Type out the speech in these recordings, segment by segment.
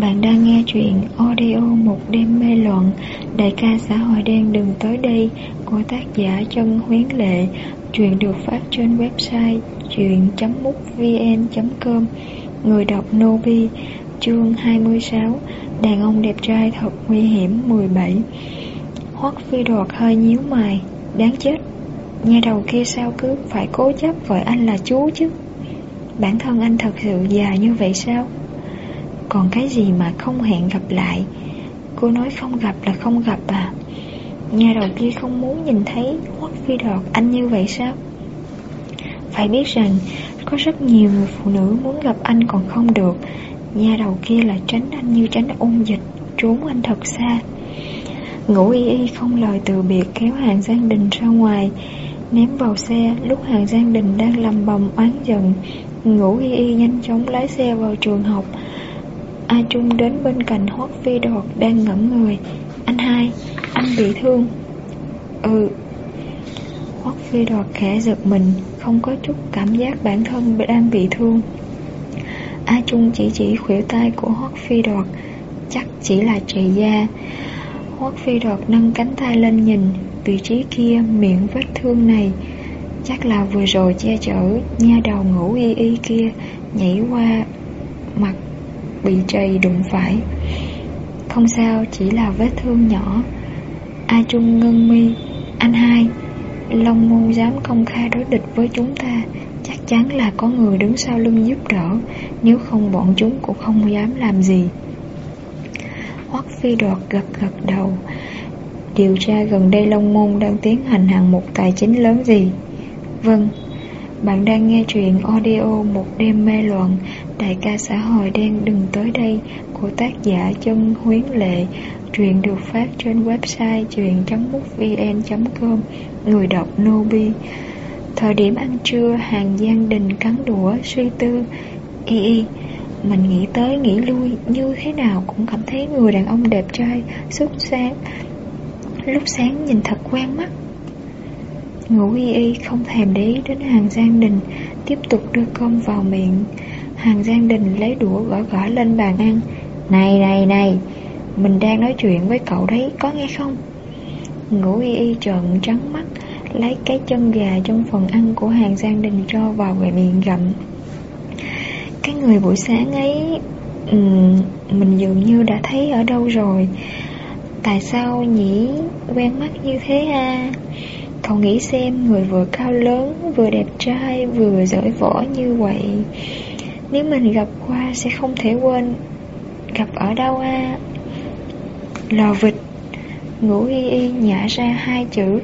Bạn đang nghe chuyện audio Một đêm mê loạn. Đại ca xã hội đen đừng tới đây. Của tác giả chân huyến lệ. Chuyện được phát trên website chuyện.mútvn.com Người đọc Nobi Chương 26 Đàn ông đẹp trai thật nguy hiểm 17 Hoắc phi đột hơi nhíu mày. Đáng chết. Nhà đầu kia sao cứ phải cố chấp gọi anh là chú chứ? Bản thân anh thật sự già như vậy sao? Còn cái gì mà không hẹn gặp lại? Cô nói không gặp là không gặp à? Nhà đầu kia không muốn nhìn thấy Hoắc phi đọt anh như vậy sao? Phải biết rằng, Có rất nhiều người phụ nữ muốn gặp anh còn không được. Nhà đầu kia là tránh anh như tránh ôn dịch, Trốn anh thật xa. Ngủ y y không lời từ biệt kéo hàng Giang Đình ra ngoài, Ném vào xe. Lúc hàng Giang Đình đang lầm bầm oán giận Ngủ y y nhanh chóng lái xe vào trường học. A Trung đến bên cạnh Hoắc Phi Đột đang ngẩn người. Anh hai, anh bị thương. Ừ. Hoắc Phi Đột khẽ giật mình Không có chút cảm giác bản thân đang bị thương. A Trung chỉ chỉ khuỷu tay của Hoắc Phi Đột Chắc chỉ là trị da. Hoắc Phi Đột nâng cánh tay lên nhìn Vị trí kia miệng vết thương này. Chắc là vừa rồi che chở Nha đầu ngủ y y kia Nhảy qua mặt bị trầy đụng phải. Không sao, chỉ là vết thương nhỏ. A Trung ngưng mi Anh hai Long môn dám công khai đối địch với chúng ta Chắc chắn là có người đứng sau lưng giúp đỡ. Nếu không bọn chúng cũng không dám làm gì. Hoắc phi đoạt gật gật đầu. Điều tra gần đây Long Môn đang tiến hành hạng mục tài chính lớn gì? Vâng Bạn đang nghe chuyện audio Một đêm mê loạn. Đại ca xã hội đen đừng tới đây của tác giả chân huyến lệ. Truyện được phát trên website truyện.mútvn.com Người đọc Nobi. Thời điểm ăn trưa, hàng Giang Đình cắn đũa, suy tư. Y y, Mình nghĩ tới, nghĩ lui, Như thế nào cũng cảm thấy người đàn ông đẹp trai Xuất sáng. Lúc sáng nhìn thật quen mắt. Ngủ y y không thèm để ý đến hàng Giang Đình, Tiếp tục đưa cơm vào miệng. Hàng Giang Đình lấy đũa gõ gõ lên bàn ăn. Này này này Mình đang nói chuyện với cậu đấy Có nghe không? Ngủ y y trợn trắng mắt Lấy cái chân gà trong phần ăn của hàng Giang Đình cho vào về miệng gặm. Cái người buổi sáng ấy um, Mình dường như đã thấy ở đâu rồi. Tại sao nhỉ? Quen mắt như thế ha Cậu nghĩ xem người vừa cao lớn Vừa đẹp trai Vừa giỏi võ như vậy nếu mình gặp qua sẽ không thể quên. Gặp ở đâu à Lò vịt. Ngũ y y nhả ra hai chữ.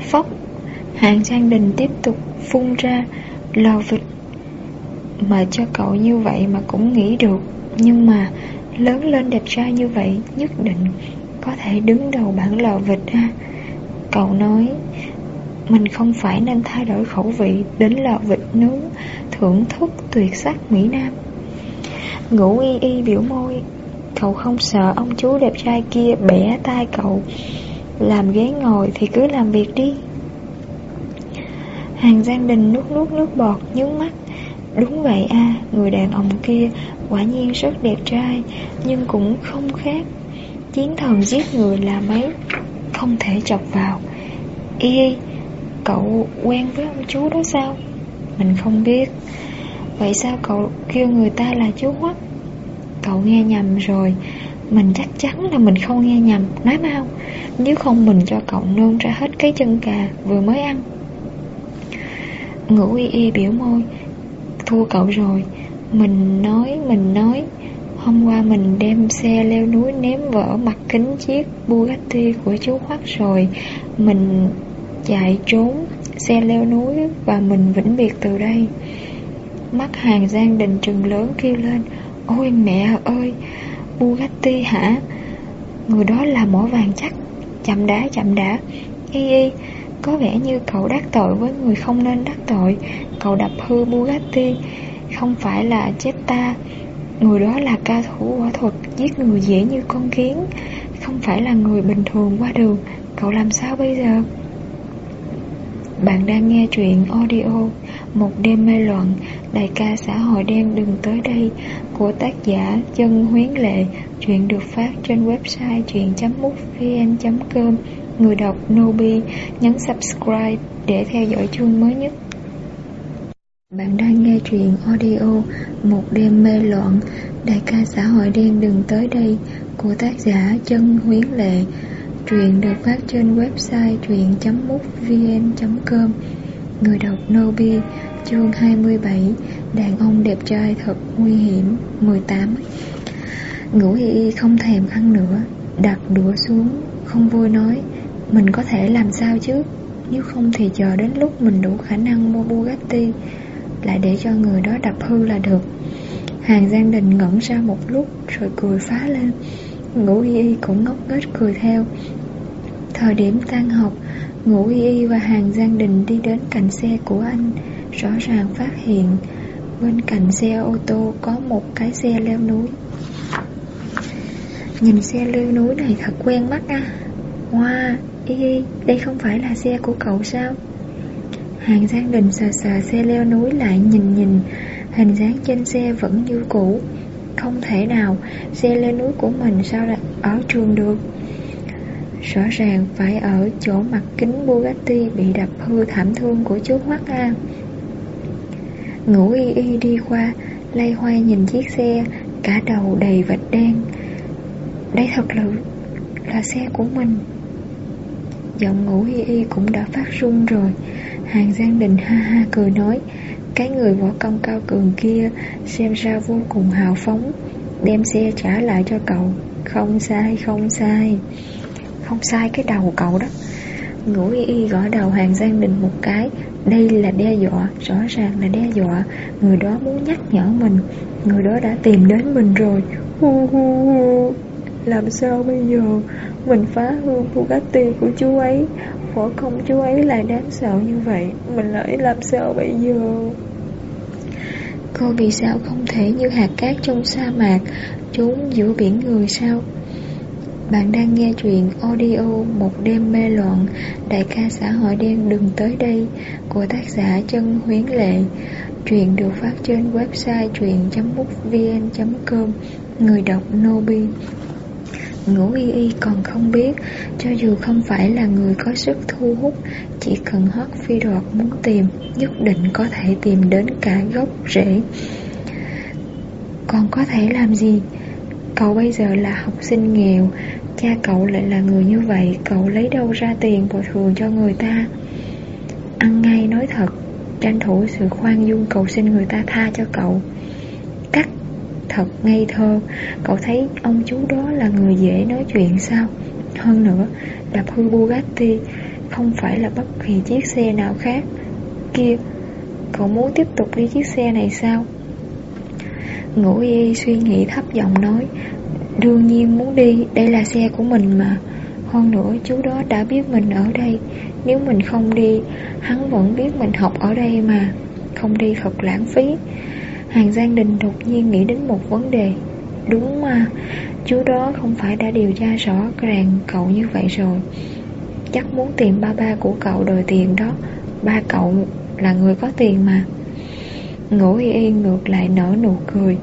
Phốc. Hàng Giang Đình tiếp tục phun ra Lò vịt. Mà cho cậu như vậy mà cũng nghĩ được. Nhưng mà Lớn lên đẹp trai như vậy Nhất định có thể đứng đầu bảng lò vịt ha. Cậu nói, mình không phải nên thay đổi khẩu vị Đến lò vịt nướng Thưởng thức tuyệt sắc Mỹ Nam. Ngủ y y biểu môi, Cậu không sợ ông chú đẹp trai kia bẻ tay cậu, Làm ghế ngồi thì cứ làm việc đi. Hàng Giang Đình nuốt nuốt nước bọt, nhướng mắt. Đúng vậy à Người đàn ông kia quả nhiên rất đẹp trai, Nhưng cũng không khác. Chiến thần giết người là mấy, Không thể chọc vào. Y, Cậu quen với ông chú đó sao? Mình không biết. Vậy sao cậu kêu người ta là chú Hoắc Cậu nghe nhầm rồi. Mình chắc chắn là mình không nghe nhầm. Nói mau. Nếu không mình cho cậu nôn ra hết cái chân cà Vừa mới ăn. Ngủ y y biểu môi. Thua cậu rồi. Mình nói, mình nói. Hôm qua mình đem xe leo núi ném vỡ mặt kính chiếc Bugatti của chú Hoắc rồi. Mình chạy trốn Xe leo núi và mình vĩnh biệt từ đây. Mắt hàng Giang Đình trừng lớn kêu lên, Ôi mẹ ơi, Bugatti hả? Người đó là mỏ vàng chắc. Chậm đã chậm đã. Y y, Có vẻ như cậu đắc tội với người không nên đắc tội. Cậu đập hư Bugatti, Không phải là chết ta. Người đó là ca thủ võ thuật, Giết người dễ như con kiến, Không phải là người bình thường qua đường. Cậu làm sao bây giờ? Bạn đang nghe truyện audio Một đêm mê loạn, Đại ca xã hội đen đừng tới đây, Của tác giả Chân Huyến Lệ. Chuyện được phát trên website truyện.mútvn.com Người đọc Nobi, Nhấn subscribe để theo dõi chương mới nhất. Bạn đang nghe truyện audio Một đêm mê loạn, Đại ca xã hội đen đừng tới đây, Của tác giả Chân Huyến Lệ. Truyện được phát trên website truyện.mútvn.com Người đọc Nobi Chương 27 Đàn ông đẹp trai thật nguy hiểm 18 Ngủ hi không thèm ăn nữa, Đặt đũa xuống, Không vui nói, Mình có thể làm sao chứ? Nếu không thì chờ đến lúc mình đủ khả năng mua Bugatti, Lại để cho người đó đập hư là được. Hàng Giang Đình ngẩn ra một lúc, Rồi cười phá lên. Ngũ y y cũng ngốc nghếch cười theo. Thời điểm tan học Ngũ y y và hàng Giang Đình đi đến cạnh xe của anh Rõ ràng phát hiện Bên cạnh xe ô tô có một cái xe leo núi. Nhìn xe leo núi này thật quen mắt à Wow, y y, đây không phải là xe của cậu sao? Hàng Giang Đình sờ sờ xe leo núi lại nhìn nhìn Hình dáng trên xe vẫn như cũ. Không thể nào Xe lên núi của mình sao lại ở trường được. Rõ ràng phải ở chỗ mặt kính Bugatti bị đập hư thảm thương của trước mắt a. Ngủ y y đi qua, Lay hoay nhìn chiếc xe, Cả đầu đầy vạch đen. Đây thật là Là xe của mình. Giọng ngủ y y cũng đã phát run rồi. Hàng Giang Đình ha ha cười nói, Cái người võ công cao cường kia Xem ra vô cùng hào phóng, Đem xe trả lại cho cậu. Không sai không sai. Không sai cái đầu cậu đó. Ngũ y y gõ đầu hàng Giang Đình một cái, Đây là đe dọa, Rõ ràng là đe dọa. Người đó muốn nhắc nhở mình, Người đó đã tìm đến mình rồi. Hu hu hu. Làm sao bây giờ? Mình phá hương Bugatti của chú ấy. Võ công chú ấy lại đáng sợ như vậy. Mình lại làm sao bây giờ? Cô vì sao không thể như hạt cát trong sa mạc, Trốn giữa biển người sao? Bạn đang nghe chuyện audio Một đêm mê loạn. Đại ca xã hội đen, đừng tới đây. Của tác giả chân huyến lệ. Truyện được phát trên website truyện.mútvn.com Người đọc Nobi Ngũ y y còn không biết, Cho dù không phải là người có sức thu hút, Chỉ cần hót phi đoạt muốn tìm, Nhất định có thể tìm đến cả gốc rễ. Còn có thể làm gì? Cậu bây giờ là học sinh nghèo, Cha cậu lại là người như vậy, Cậu lấy đâu ra tiền bồi thường cho người ta? Ăn ngay nói thật, Tranh thủ sự khoan dung cầu xin người ta tha cho cậu. Thật ngây thơ. Cậu thấy ông chú đó là người dễ nói chuyện sao? Hơn nữa đạp hư Bugatti, Không phải là bất kỳ chiếc xe nào khác. Kia, Cậu muốn tiếp tục đi chiếc xe này sao? Ngũ y suy nghĩ thấp giọng nói, Đương nhiên muốn đi, Đây là xe của mình mà. Hơn nữa, chú đó đã biết mình ở đây. Nếu mình không đi, Hắn vẫn biết mình học ở đây mà. Không đi thật lãng phí. Hàng Giang Đình đột nhiên nghĩ đến một vấn đề. Đúng mà, Chú đó không phải đã điều tra rõ ràng cậu như vậy rồi. Chắc muốn tìm ba ba của cậu đòi tiền đó. Ba cậu là người có tiền mà. Ngũ y yên ngược lại nở nụ cười.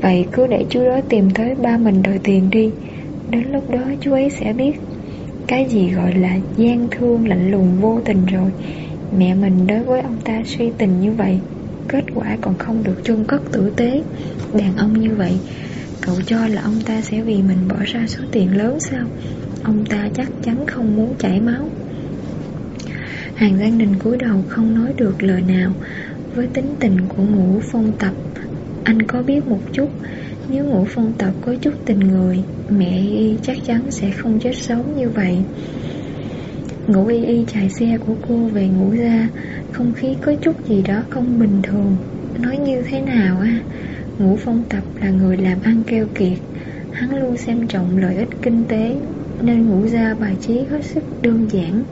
Vậy cứ để chú đó tìm tới ba mình đòi tiền đi. Đến lúc đó chú ấy sẽ biết. Cái gì gọi là gian thương lạnh lùng vô tình rồi. Mẹ mình đối với ông ta suy tình như vậy quả còn không được chôn cất tử tế. Đàn ông như vậy, Cậu cho là ông ta sẽ vì mình bỏ ra số tiền lớn sao? Ông ta chắc chắn không muốn chảy máu. Hàng Giang Đình cúi đầu không nói được lời nào. Với tính tình của ngũ phong tập, Anh có biết một chút. Nếu ngũ phong tập có chút tình người, Mẹ y chắc chắn sẽ không chết sống như vậy. Ngũ y y chạy xe của cô về ngủ ra không khí có chút gì đó không bình thường. Nói như thế nào á? Ngũ phong tập là người làm ăn keo kiệt. Hắn luôn xem trọng lợi ích kinh tế, Nên ngũ ra bài trí hết sức đơn giản.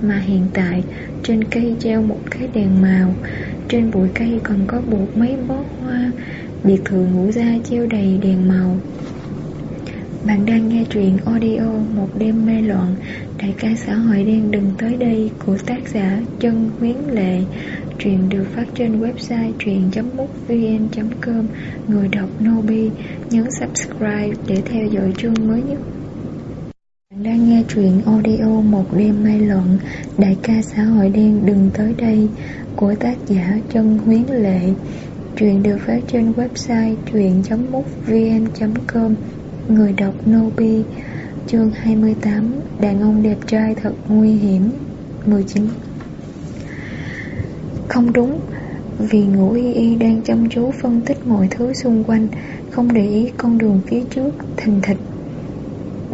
Mà hiện tại, trên cây treo một cái đèn màu. Trên bụi cây còn có buộc mấy bó hoa. Biệt thự ngũ ra treo đầy đèn màu. Bạn đang nghe truyện audio Một đêm mê loạn. Đại ca xã hội đen đừng tới đây của tác giả Chân Huyến Lệ. Truyện được phát trên website truyện.mútvn.com Người đọc Nobi, Nhấn subscribe để theo dõi chương mới nhất. Bạn đang nghe truyện audio Một đêm mê loạn. Đại ca xã hội đen đừng tới đây của tác giả Chân Huyến Lệ. Truyện được phát trên website truyện.mútvn.com Người đọc Nobi Chương 28 Đàn ông đẹp trai thật nguy hiểm. 19 Không đúng, Vì ngũ y y đang chăm chú phân tích mọi thứ xung quanh, Không để ý con đường phía trước Thình thịch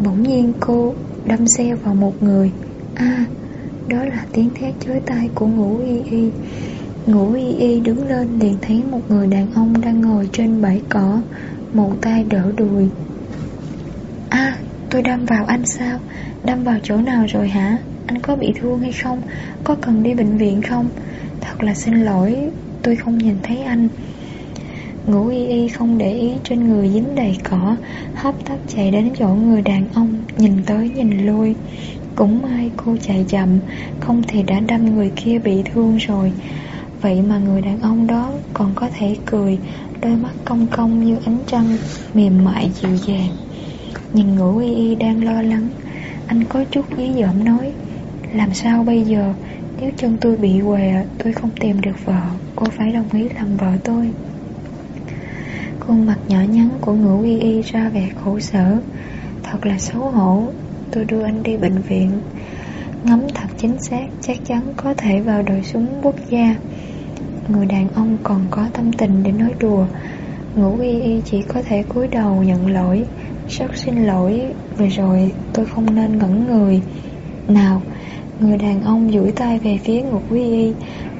Bỗng nhiên cô đâm xe vào một người. À Đó là tiếng thét chói tai của ngũ y y. Ngũ y y đứng lên liền thấy một người đàn ông đang ngồi trên bãi cỏ, Một tay đỡ đùi. À tôi đâm vào anh sao? Đâm vào chỗ nào rồi hả? Anh có bị thương hay không? Có cần đi bệnh viện không? Thật là xin lỗi, Tôi không nhìn thấy anh. Ngũ y y không để ý trên người dính đầy cỏ, Hấp tấp chạy đến chỗ người đàn ông, Nhìn tới nhìn lui. Cũng may cô chạy chậm, Không thì đã đâm người kia bị thương rồi. Vậy mà người đàn ông đó còn có thể cười, Đôi mắt cong cong như ánh trăng, Mềm mại dịu dàng. Nhìn ngủ y y đang lo lắng. Anh có chút dí dỏm nói, Làm sao bây giờ? Nếu chân tôi bị què, Tôi không tìm được vợ. Cô phải đồng ý làm vợ tôi. Khuôn mặt nhỏ nhắn của ngủ y y ra vẻ khổ sở. Thật là xấu hổ. Tôi đưa anh đi bệnh viện. Ngắm thật chính xác, Chắc chắn có thể vào đội súng quốc gia. Người đàn ông còn có tâm tình để nói đùa. Ngủ y y chỉ có thể cúi đầu nhận lỗi rất xin lỗi, Vừa rồi tôi không nên ngẩn người. Nào, Người đàn ông duỗi tay về phía ngũ y. Y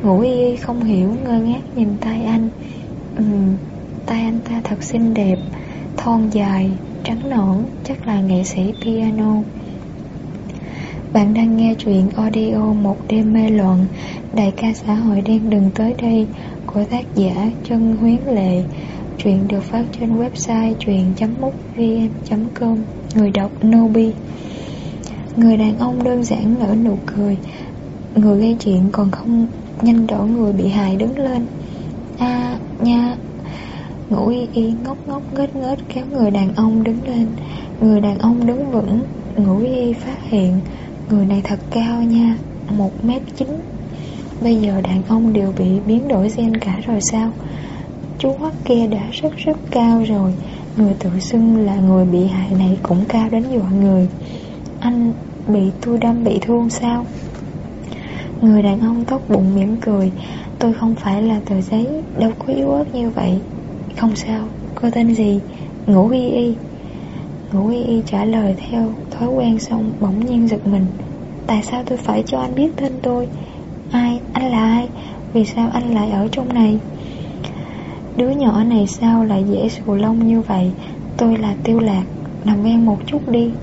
Ngũ y y không hiểu ngơ ngác nhìn tay anh. Ừ Tay anh ta thật xinh đẹp, Thon dài, Trắng nõn, Chắc là nghệ sĩ piano. Bạn đang nghe chuyện audio Một đêm mê loạn Đại ca xã hội đen đừng tới đây, Của tác giả Chân Huyến Lệ. Truyện được phát trên website truyện.mútvn.com Người đọc Nobi. Người đàn ông đơn giản nở nụ cười. Người gây chuyện còn không nhanh đổ người bị hại đứng lên. A, nha. Ngủ y y ngốc ngốc ngết ngết kéo người đàn ông đứng lên. Người đàn ông đứng vững, Ngủ y phát hiện Người này thật cao nha, một mét chín. Bây giờ đàn ông đều bị biến đổi gen cả rồi sao? Chú hoắc kia đã rất rất cao rồi. Người tự xưng là người bị hại này cũng cao đến dọa người. Anh bị tôi đâm bị thương sao? Người đàn ông tốt bụng mỉm cười. Tôi không phải là tờ giấy Đâu có yếu ớt như vậy. Không sao, cô tên gì? Ngủ y y. Ngủ y y trả lời theo thói quen xong bỗng nhiên giật mình. Tại sao tôi phải cho anh biết tên tôi? Ai, anh là ai? Vì sao anh lại ở trong này? Đứa nhỏ này sao lại dễ xù lông như vậy? Tôi là tiêu lạc, Nằm ven một chút đi.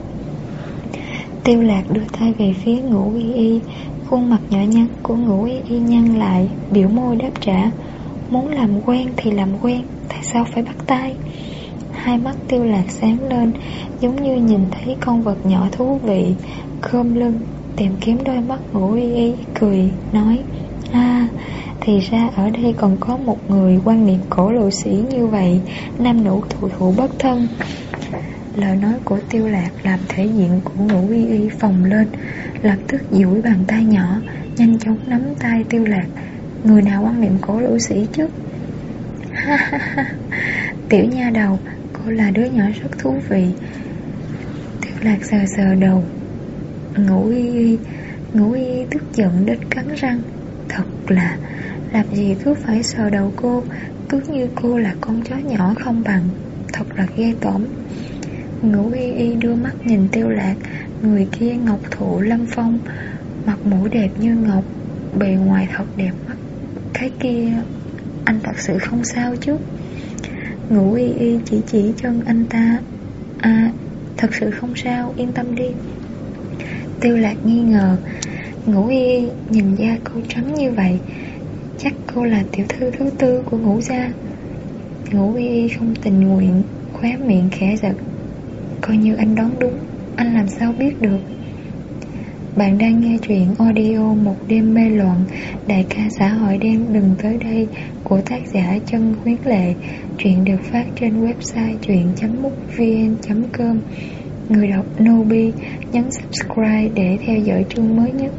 Tiêu lạc đưa tay về phía ngũ y y, Khuôn mặt nhỏ nhắn của ngũ y y nhăn lại, Biểu môi đáp trả. Muốn làm quen thì làm quen, Tại sao phải bắt tay? Hai mắt tiêu lạc sáng lên, Giống như nhìn thấy con vật nhỏ thú vị. Khom lưng, Tìm kiếm đôi mắt ngũ y y, Cười, nói À thì ra ở đây còn có một người quan niệm cổ lộ sĩ như vậy, Nam nữ thụ thụ bất thân. Lời nói của tiêu lạc làm thể diện của ngũ y y phồng lên, Lập tức duỗi bàn tay nhỏ, Nhanh chóng nắm tay tiêu lạc. Người nào quan niệm cổ lỗ sĩ chứ? Ha ha ha. Tiểu nha đầu, Cô là đứa nhỏ rất thú vị. Tiêu lạc sờ sờ đầu. Ngũ y y, Ngũ y y tức giận đến cắn răng. Thật là làm gì cứ phải sờ đầu cô, Cứ như cô là con chó nhỏ không bằng. Thật là ghê tởm. Ngũ y y đưa mắt nhìn tiêu lạc, Người kia ngọc thụ lâm phong, Mặt mũi đẹp như ngọc, Bề ngoài thật đẹp mắt. Cái kia, Anh thật sự không sao chứ? Ngũ y y chỉ chỉ chân anh ta. À Thật sự không sao, yên tâm đi. Tiêu lạc nghi ngờ Ngũ y nhìn da cô trắng như vậy, Chắc cô là tiểu thư thứ tư của ngũ gia. Ngũ y không tình nguyện, Khóe miệng khẽ giật. Coi như anh đoán đúng, Anh làm sao biết được? Bạn đang nghe truyện audio Một đêm mê loạn, Đại ca xã hội đen đừng tới đây, Của tác giả chân khuyến lệ. Chuyện được phát trên website truyện.mútvn.com Người đọc Nobi, Nhấn subscribe để theo dõi chương mới nhất.